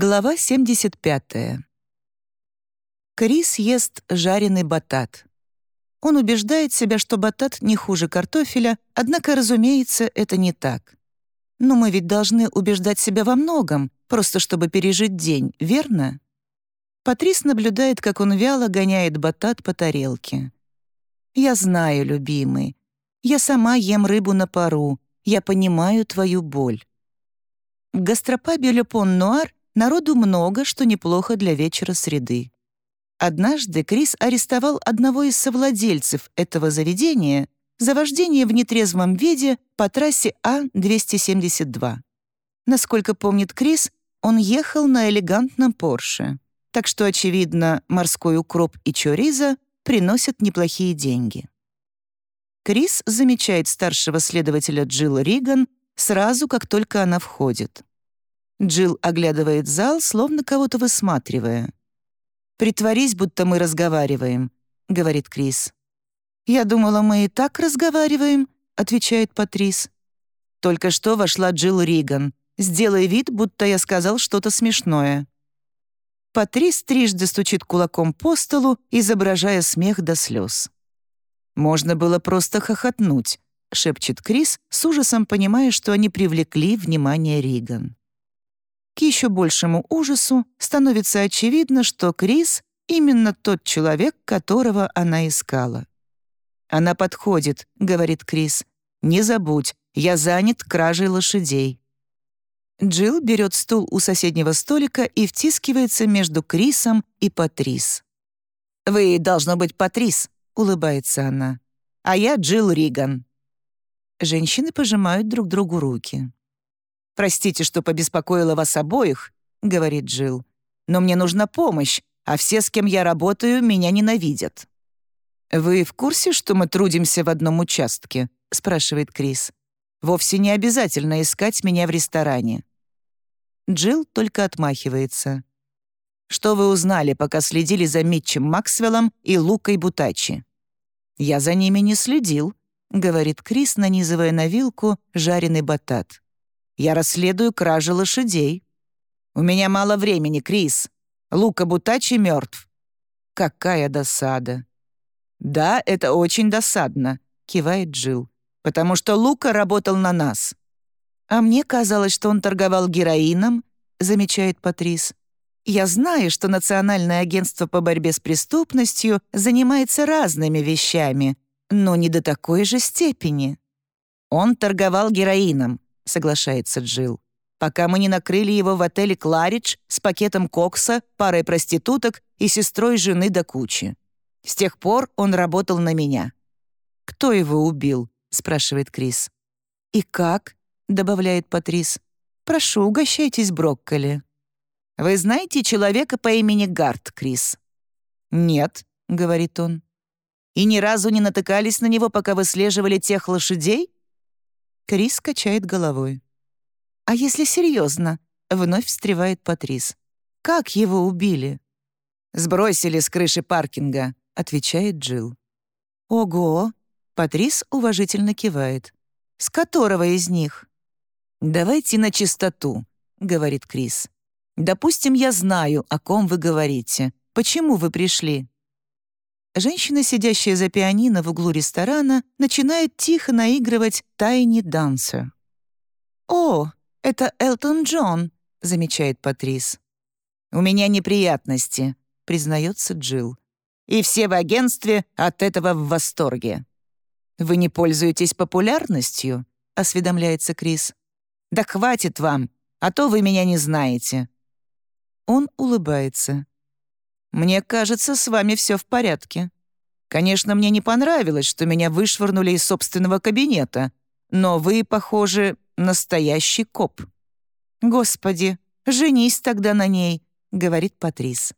Глава 75. Крис ест жареный батат. Он убеждает себя, что батат не хуже картофеля, однако, разумеется, это не так. Но мы ведь должны убеждать себя во многом, просто чтобы пережить день, верно? Патрис наблюдает, как он вяло гоняет батат по тарелке. «Я знаю, любимый. Я сама ем рыбу на пару. Я понимаю твою боль». В гастропабе «Ле Нуар» народу много, что неплохо для вечера среды. Однажды Крис арестовал одного из совладельцев этого заведения за вождение в нетрезвом виде по трассе А-272. Насколько помнит Крис, он ехал на элегантном Порше, так что, очевидно, морской укроп и чориза приносят неплохие деньги. Крис замечает старшего следователя Джилл Риган сразу, как только она входит. Джилл оглядывает зал, словно кого-то высматривая. «Притворись, будто мы разговариваем», — говорит Крис. «Я думала, мы и так разговариваем», — отвечает Патрис. Только что вошла Джилл Риган. «Сделай вид, будто я сказал что-то смешное». Патрис трижды стучит кулаком по столу, изображая смех до слез. «Можно было просто хохотнуть», — шепчет Крис, с ужасом понимая, что они привлекли внимание Риган. К еще большему ужасу становится очевидно, что Крис — именно тот человек, которого она искала. «Она подходит», — говорит Крис. «Не забудь, я занят кражей лошадей». Джилл берет стул у соседнего столика и втискивается между Крисом и Патрис. «Вы, должно быть, Патрис», — улыбается она. «А я Джилл Риган». Женщины пожимают друг другу руки. «Простите, что побеспокоила вас обоих», — говорит Джилл. «Но мне нужна помощь, а все, с кем я работаю, меня ненавидят». «Вы в курсе, что мы трудимся в одном участке?» — спрашивает Крис. «Вовсе не обязательно искать меня в ресторане». Джилл только отмахивается. «Что вы узнали, пока следили за Митчем Максвеллом и Лукой Бутачи?» «Я за ними не следил», — говорит Крис, нанизывая на вилку жареный батат. Я расследую кражи лошадей. У меня мало времени, Крис. Лука Бутачи мертв. Какая досада. Да, это очень досадно, кивает Джил, потому что Лука работал на нас. А мне казалось, что он торговал героином, замечает Патрис. Я знаю, что Национальное агентство по борьбе с преступностью занимается разными вещами, но не до такой же степени. Он торговал героином, соглашается Джилл. «Пока мы не накрыли его в отеле «Кларидж» с пакетом кокса, парой проституток и сестрой жены до кучи. С тех пор он работал на меня». «Кто его убил?» — спрашивает Крис. «И как?» — добавляет Патрис. «Прошу, угощайтесь брокколи». «Вы знаете человека по имени Гарт, Крис?» «Нет», — говорит он. «И ни разу не натыкались на него, пока выслеживали тех лошадей?» Крис качает головой. «А если серьезно?» — вновь встревает Патрис. «Как его убили?» «Сбросили с крыши паркинга», — отвечает Джилл. «Ого!» — Патрис уважительно кивает. «С которого из них?» «Давайте на чистоту», — говорит Крис. «Допустим, я знаю, о ком вы говорите. Почему вы пришли?» Женщина, сидящая за пианино в углу ресторана, начинает тихо наигрывать «Тайни Dancer». «О, это Элтон Джон», — замечает Патрис. «У меня неприятности», — признается Джилл. «И все в агентстве от этого в восторге». «Вы не пользуетесь популярностью?» — осведомляется Крис. «Да хватит вам, а то вы меня не знаете». Он улыбается. Мне кажется, с вами все в порядке. Конечно, мне не понравилось, что меня вышвырнули из собственного кабинета, но вы, похоже, настоящий коп». «Господи, женись тогда на ней», — говорит Патрис.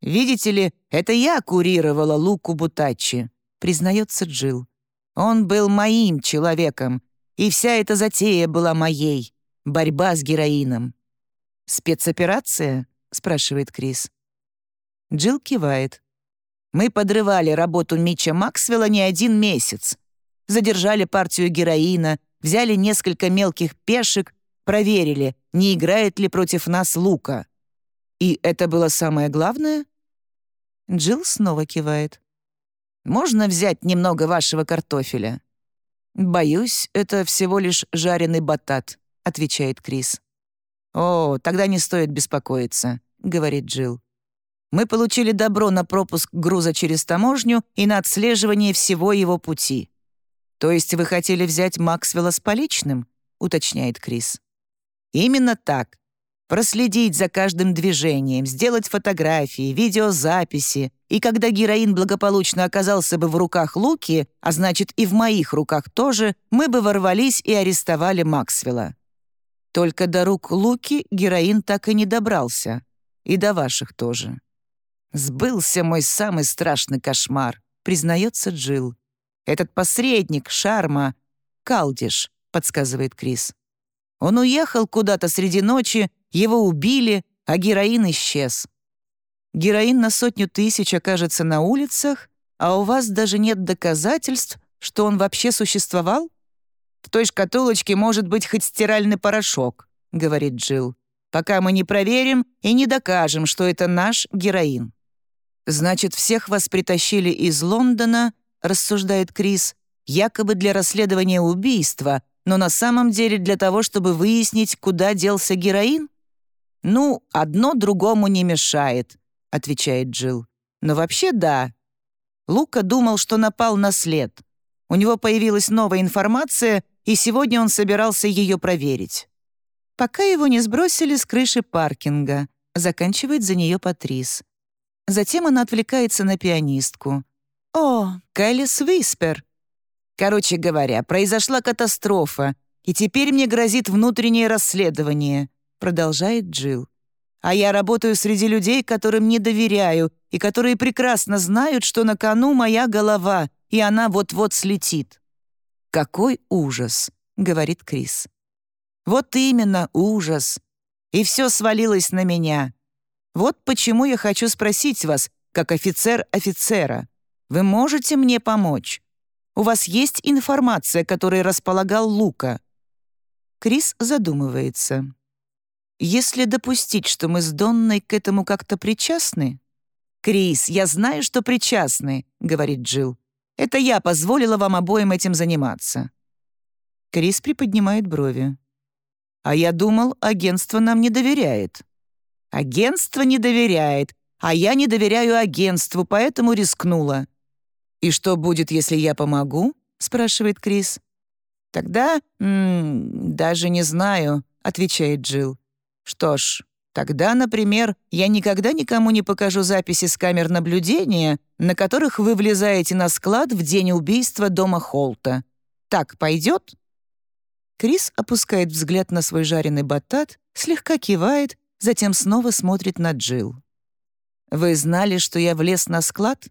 «Видите ли, это я курировала Луку Бутачи», — признается Джил. «Он был моим человеком, и вся эта затея была моей. Борьба с героином». «Спецоперация?» — спрашивает Крис. Джилл кивает. «Мы подрывали работу Митча Максвелла не один месяц. Задержали партию героина, взяли несколько мелких пешек, проверили, не играет ли против нас Лука. И это было самое главное? Джилл снова кивает. «Можно взять немного вашего картофеля?» «Боюсь, это всего лишь жареный батат», — отвечает Крис. «О, тогда не стоит беспокоиться», — говорит Джилл. «Мы получили добро на пропуск груза через таможню и на отслеживание всего его пути». «То есть вы хотели взять Максвелла с поличным?» — уточняет Крис. «Именно так. Проследить за каждым движением, сделать фотографии, видеозаписи. И когда героин благополучно оказался бы в руках Луки, а значит и в моих руках тоже, мы бы ворвались и арестовали Максвелла. Только до рук Луки героин так и не добрался. И до ваших тоже. «Сбылся мой самый страшный кошмар», — признается Джилл. «Этот посредник, Шарма, Калдиш», — подсказывает Крис. Он уехал куда-то среди ночи, его убили, а героин исчез. Героин на сотню тысяч окажется на улицах, а у вас даже нет доказательств, что он вообще существовал? В той шкатулочке может быть хоть стиральный порошок, говорит Джилл, пока мы не проверим и не докажем, что это наш героин. Значит, всех вас притащили из Лондона, рассуждает Крис, якобы для расследования убийства, но на самом деле для того, чтобы выяснить, куда делся героин? «Ну, одно другому не мешает», — отвечает Джилл. «Но вообще да». Лука думал, что напал на след. У него появилась новая информация, и сегодня он собирался ее проверить. Пока его не сбросили с крыши паркинга, заканчивает за нее Патрис. Затем она отвлекается на пианистку. «О, Кайлис Виспер!» Короче говоря, произошла катастрофа, и теперь мне грозит внутреннее расследование, продолжает Джилл. А я работаю среди людей, которым не доверяю, и которые прекрасно знают, что на кону моя голова, и она вот-вот слетит. «Какой ужас!» — говорит Крис. «Вот именно, ужас. И все свалилось на меня. Вот почему я хочу спросить вас, как офицер офицера. Вы можете мне помочь? У вас есть информация, которой располагал Лука?» Крис задумывается. «Если допустить, что мы с Донной к этому как-то причастны...» «Крис, я знаю, что причастны», — говорит Джилл. «Это я позволила вам обоим этим заниматься». Крис приподнимает брови. «А я думал, агентство нам не доверяет». «Агентство не доверяет, а я не доверяю агентству, поэтому рискнула. «И что будет, если я помогу?» — спрашивает Крис. «Тогда... М -м, даже не знаю», — отвечает Джилл. «Что ж, тогда, например, я никогда никому не покажу записи с камер наблюдения, на которых вы влезаете на склад в день убийства дома Холта. Так пойдет?» Крис опускает взгляд на свой жареный батат, слегка кивает, затем снова смотрит на Джилл. «Вы знали, что я влез на склад?»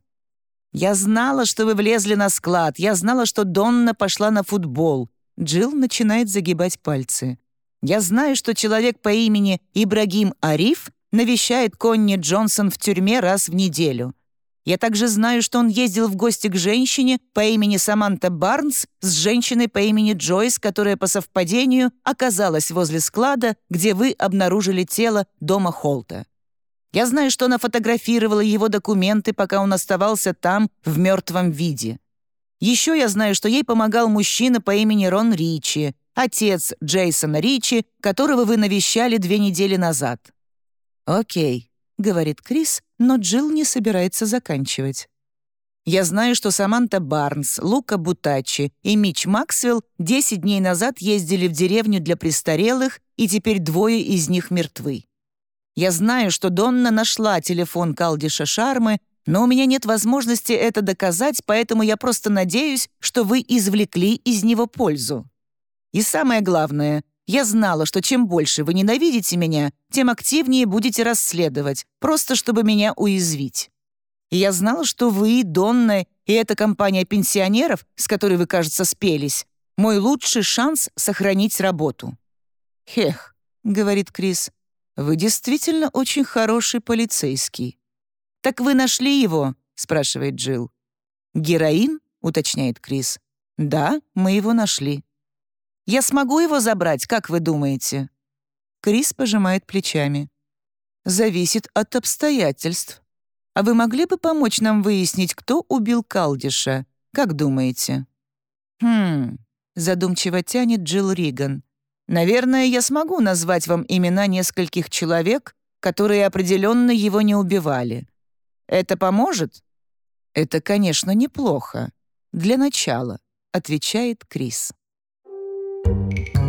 «Я знала, что вы влезли на склад. Я знала, что Донна пошла на футбол». Джилл начинает загибать пальцы. «Я знаю, что человек по имени Ибрагим Ариф навещает Конни Джонсон в тюрьме раз в неделю. Я также знаю, что он ездил в гости к женщине по имени Саманта Барнс с женщиной по имени Джойс, которая по совпадению оказалась возле склада, где вы обнаружили тело дома Холта. Я знаю, что она фотографировала его документы, пока он оставался там в мертвом виде. Еще я знаю, что ей помогал мужчина по имени Рон Ричи, отец Джейсона Ричи, которого вы навещали две недели назад». «Окей», — говорит Крис, но Джилл не собирается заканчивать. «Я знаю, что Саманта Барнс, Лука Бутачи и Мич Максвелл 10 дней назад ездили в деревню для престарелых, и теперь двое из них мертвы. Я знаю, что Донна нашла телефон Калдиша Шармы, но у меня нет возможности это доказать, поэтому я просто надеюсь, что вы извлекли из него пользу. И самое главное, я знала, что чем больше вы ненавидите меня, тем активнее будете расследовать, просто чтобы меня уязвить. Я знала, что вы, Донна и эта компания пенсионеров, с которой вы, кажется, спелись, мой лучший шанс сохранить работу. «Хех», — говорит Крис, вы действительно очень хороший полицейский». «Так вы нашли его?» — спрашивает Джилл. «Героин?» — уточняет Крис. «Да, мы его нашли». «Я смогу его забрать, как вы думаете?» Крис пожимает плечами. зависит от обстоятельств. А вы могли бы помочь нам выяснить, кто убил Калдиша? Как думаете?» «Хм...» — задумчиво тянет Джилл Риган. «Наверное, я смогу назвать вам имена нескольких человек, которые определенно его не убивали. Это поможет?» «Это, конечно, неплохо. Для начала», — отвечает Крис. Música